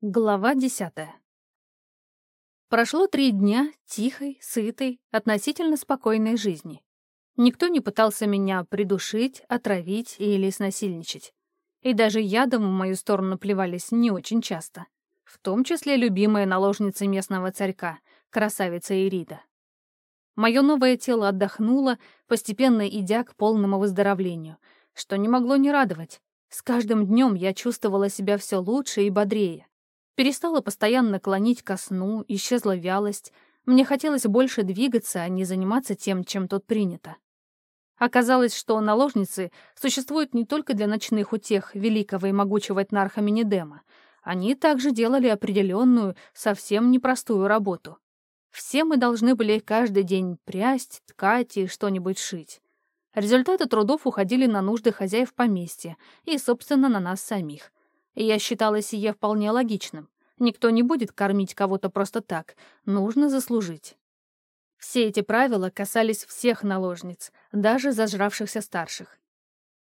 Глава десятая. Прошло три дня тихой, сытой, относительно спокойной жизни. Никто не пытался меня придушить, отравить или снасильничать. И даже ядом в мою сторону плевались не очень часто. В том числе любимая наложница местного царька, красавица Ирида. Мое новое тело отдохнуло, постепенно идя к полному выздоровлению, что не могло не радовать. С каждым днем я чувствовала себя все лучше и бодрее. Перестала постоянно клонить ко сну, исчезла вялость. Мне хотелось больше двигаться, а не заниматься тем, чем тут принято. Оказалось, что наложницы существуют не только для ночных утех великого и могучего этнарха Минидема. Они также делали определенную, совсем непростую работу. Все мы должны были каждый день прясть, ткать и что-нибудь шить. Результаты трудов уходили на нужды хозяев поместья и, собственно, на нас самих и я считала сие вполне логичным. Никто не будет кормить кого-то просто так, нужно заслужить. Все эти правила касались всех наложниц, даже зажравшихся старших.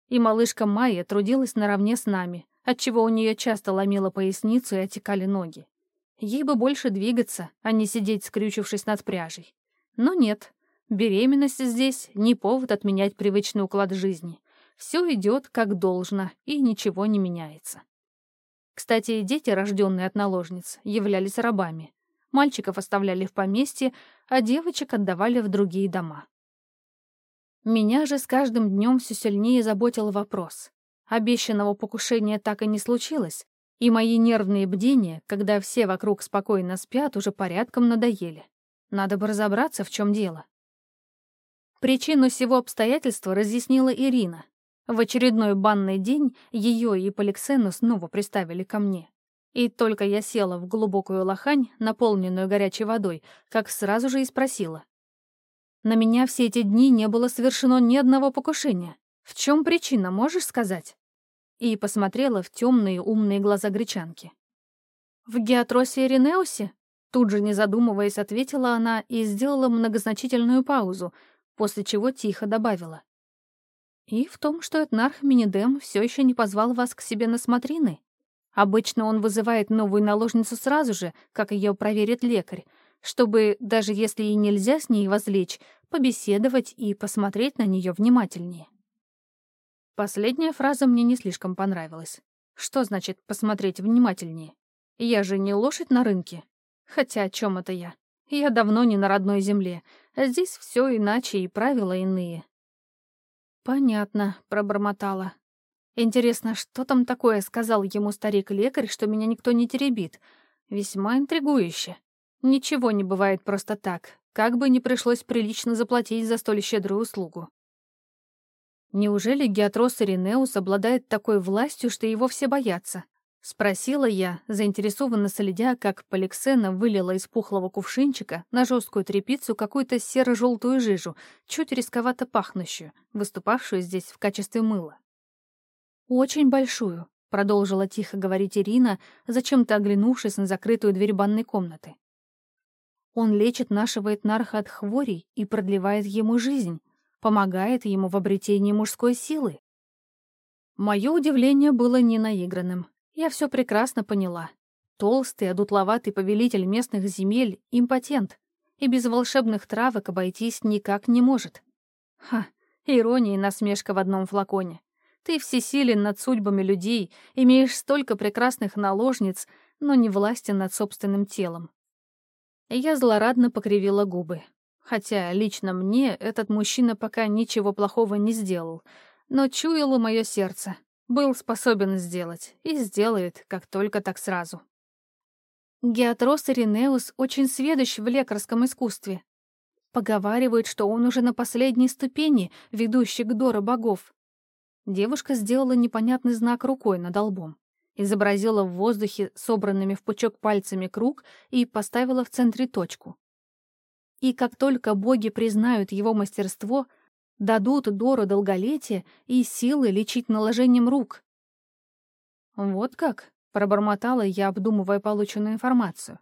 И малышка Майя трудилась наравне с нами, отчего у нее часто ломило поясницу и отекали ноги. Ей бы больше двигаться, а не сидеть, скрючившись над пряжей. Но нет, беременность здесь не повод отменять привычный уклад жизни. Все идет как должно, и ничего не меняется. Кстати, дети, рожденные от наложниц, являлись рабами. Мальчиков оставляли в поместье, а девочек отдавали в другие дома. Меня же с каждым днем все сильнее заботил вопрос. Обещанного покушения так и не случилось, и мои нервные бдения, когда все вокруг спокойно спят, уже порядком надоели. Надо бы разобраться, в чем дело. Причину всего обстоятельства разъяснила Ирина, в очередной банный день ее и Поликсену снова приставили ко мне. И только я села в глубокую лохань, наполненную горячей водой, как сразу же и спросила. На меня все эти дни не было совершено ни одного покушения. В чем причина, можешь сказать? И посмотрела в темные умные глаза гречанки. В Геатросе Ренеусе? Тут же, не задумываясь, ответила она и сделала многозначительную паузу, после чего тихо добавила. И в том, что Этнарх Минидем все еще не позвал вас к себе на смотрины. Обычно он вызывает новую наложницу сразу же, как ее проверит лекарь, чтобы, даже если и нельзя с ней возлечь, побеседовать и посмотреть на нее внимательнее. Последняя фраза мне не слишком понравилась. Что значит «посмотреть внимательнее»? Я же не лошадь на рынке. Хотя о чем это я? Я давно не на родной земле, здесь все иначе и правила иные. «Понятно», — пробормотала. «Интересно, что там такое сказал ему старик-лекарь, что меня никто не теребит? Весьма интригующе. Ничего не бывает просто так, как бы не пришлось прилично заплатить за столь щедрую услугу». Неужели Геатрос Иринеус обладает такой властью, что его все боятся? Спросила я, заинтересованно следя, как Поликсена вылила из пухлого кувшинчика на жесткую тряпицу какую-то серо-желтую жижу, чуть рисковато пахнущую, выступавшую здесь в качестве мыла. «Очень большую», — продолжила тихо говорить Ирина, зачем-то оглянувшись на закрытую дверь банной комнаты. «Он лечит нашего этнарха от хворей и продлевает ему жизнь, помогает ему в обретении мужской силы». Мое удивление было не наигранным. Я все прекрасно поняла. Толстый, одутловатый повелитель местных земель — импотент, и без волшебных травок обойтись никак не может. Ха, ирония и насмешка в одном флаконе. Ты всесилен над судьбами людей, имеешь столько прекрасных наложниц, но не властен над собственным телом. Я злорадно покривила губы. Хотя лично мне этот мужчина пока ничего плохого не сделал, но чуяло мое сердце. Был способен сделать и сделает, как только так сразу. Геатрос Иринеус очень сведущ в лекарском искусстве. Поговаривают, что он уже на последней ступени, ведущей к Дора богов. Девушка сделала непонятный знак рукой над лбом, изобразила в воздухе собранными в пучок пальцами круг и поставила в центре точку. И как только боги признают его мастерство, дадут Дору долголетие и силы лечить наложением рук. Вот как, пробормотала я, обдумывая полученную информацию.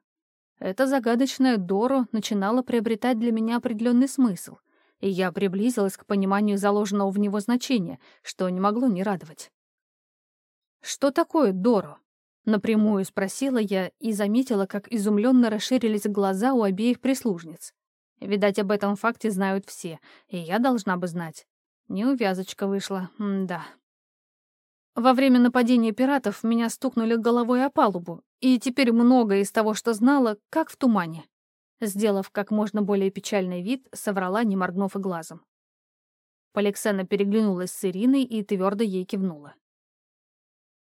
Эта загадочная Доро начинала приобретать для меня определенный смысл, и я приблизилась к пониманию заложенного в него значения, что не могло не радовать. Что такое Доро? Напрямую спросила я и заметила, как изумленно расширились глаза у обеих прислужниц. Видать, об этом факте знают все, и я должна бы знать. Неувязочка вышла, М да. Во время нападения пиратов меня стукнули головой о палубу, и теперь многое из того, что знала, как в тумане. Сделав как можно более печальный вид, соврала, не моргнув и глазом. Поликсена переглянулась с Ириной и твердо ей кивнула.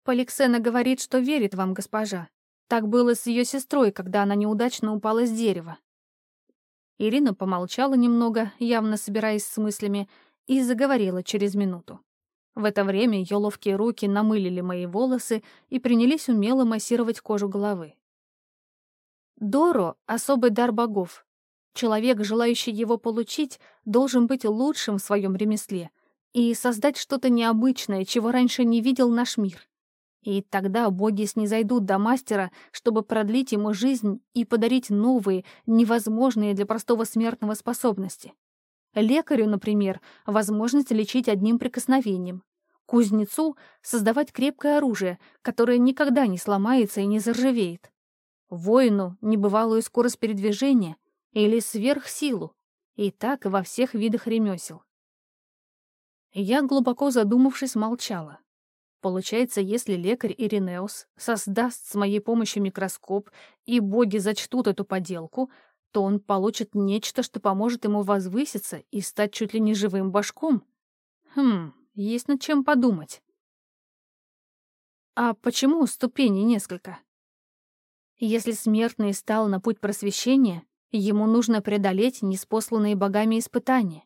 Поликсена говорит, что верит вам, госпожа. Так было с ее сестрой, когда она неудачно упала с дерева. Ирина помолчала немного, явно собираясь с мыслями, и заговорила через минуту. В это время ее ловкие руки намылили мои волосы и принялись умело массировать кожу головы. Доро — особый дар богов. Человек, желающий его получить, должен быть лучшим в своем ремесле и создать что-то необычное, чего раньше не видел наш мир. И тогда боги снизойдут до мастера, чтобы продлить ему жизнь и подарить новые, невозможные для простого смертного способности. Лекарю, например, возможность лечить одним прикосновением. Кузнецу — создавать крепкое оружие, которое никогда не сломается и не заржавеет. Воину — небывалую скорость передвижения или сверхсилу. И так во всех видах ремесел. Я, глубоко задумавшись, молчала. Получается, если лекарь Иринеус создаст с моей помощью микроскоп, и боги зачтут эту поделку, то он получит нечто, что поможет ему возвыситься и стать чуть ли не живым башком. Хм, есть над чем подумать. А почему ступеней несколько? Если смертный стал на путь просвещения, ему нужно преодолеть неспосланные богами испытания.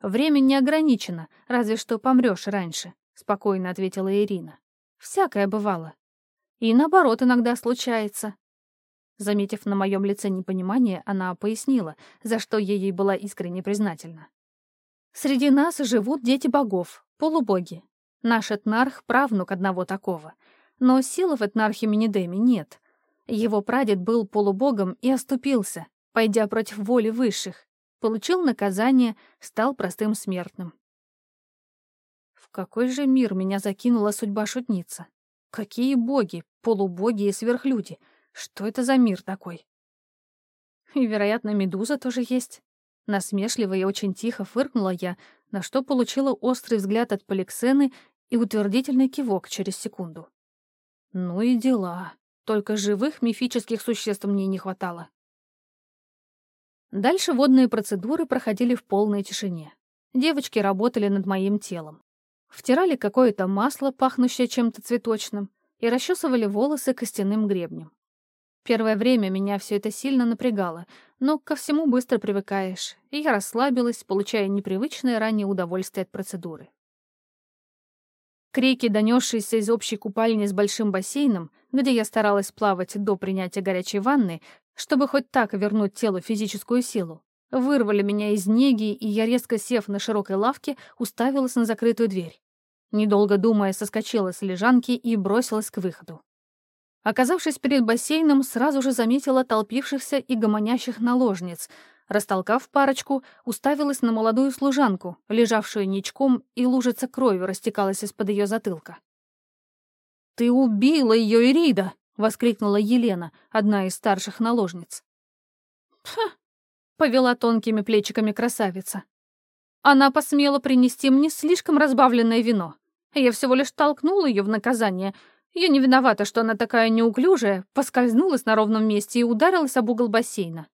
Время не ограничено, разве что помрешь раньше. — спокойно ответила Ирина. «Всякое бывало. И наоборот иногда случается». Заметив на моем лице непонимание, она пояснила, за что я ей была искренне признательна. «Среди нас живут дети богов, полубоги. Наш этнарх — правнук одного такого. Но силы в этнархе Минидеме нет. Его прадед был полубогом и оступился, пойдя против воли высших. Получил наказание, стал простым смертным какой же мир меня закинула судьба шутница? Какие боги, полубоги и сверхлюди? Что это за мир такой? И, вероятно, медуза тоже есть. Насмешливо и очень тихо фыркнула я, на что получила острый взгляд от Поликсены и утвердительный кивок через секунду. Ну и дела. Только живых мифических существ мне не хватало. Дальше водные процедуры проходили в полной тишине. Девочки работали над моим телом. Втирали какое-то масло, пахнущее чем-то цветочным, и расчесывали волосы костяным гребнем. Первое время меня все это сильно напрягало, но ко всему быстро привыкаешь, и я расслабилась, получая непривычное ранее удовольствие от процедуры. Крики, донесшиеся из общей купальни с большим бассейном, где я старалась плавать до принятия горячей ванны, чтобы хоть так вернуть телу физическую силу, вырвали меня из неги, и я, резко сев на широкой лавке, уставилась на закрытую дверь. Недолго думая, соскочила с лежанки и бросилась к выходу. Оказавшись перед бассейном, сразу же заметила толпившихся и гомонящих наложниц. Растолкав парочку, уставилась на молодую служанку, лежавшую ничком, и лужица крови растекалась из-под ее затылка. «Ты убила ее, Ирида!» — воскликнула Елена, одна из старших наложниц. «Пха!» — повела тонкими плечиками красавица. «Она посмела принести мне слишком разбавленное вино. Я всего лишь толкнула ее в наказание. Я не виновата, что она такая неуклюжая, поскользнулась на ровном месте и ударилась об угол бассейна.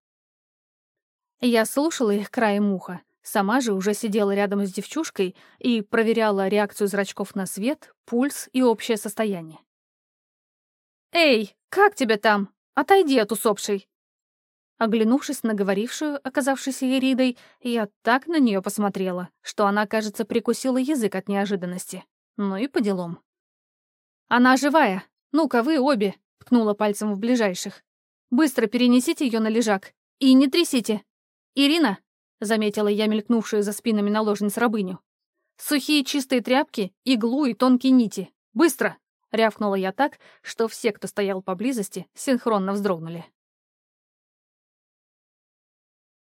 Я слушала их краем уха. Сама же уже сидела рядом с девчушкой и проверяла реакцию зрачков на свет, пульс и общее состояние. «Эй, как тебя там? Отойди от усопшей!» Оглянувшись на говорившую, оказавшуюся Иридой, я так на нее посмотрела, что она, кажется, прикусила язык от неожиданности. Ну и по делам. «Она живая! Ну-ка, вы обе!» — ткнула пальцем в ближайших. «Быстро перенесите ее на лежак и не трясите! Ирина!» — заметила я мелькнувшую за спинами наложниц рабыню. «Сухие чистые тряпки, иглу и тонкие нити! Быстро!» — рявкнула я так, что все, кто стоял поблизости, синхронно вздрогнули.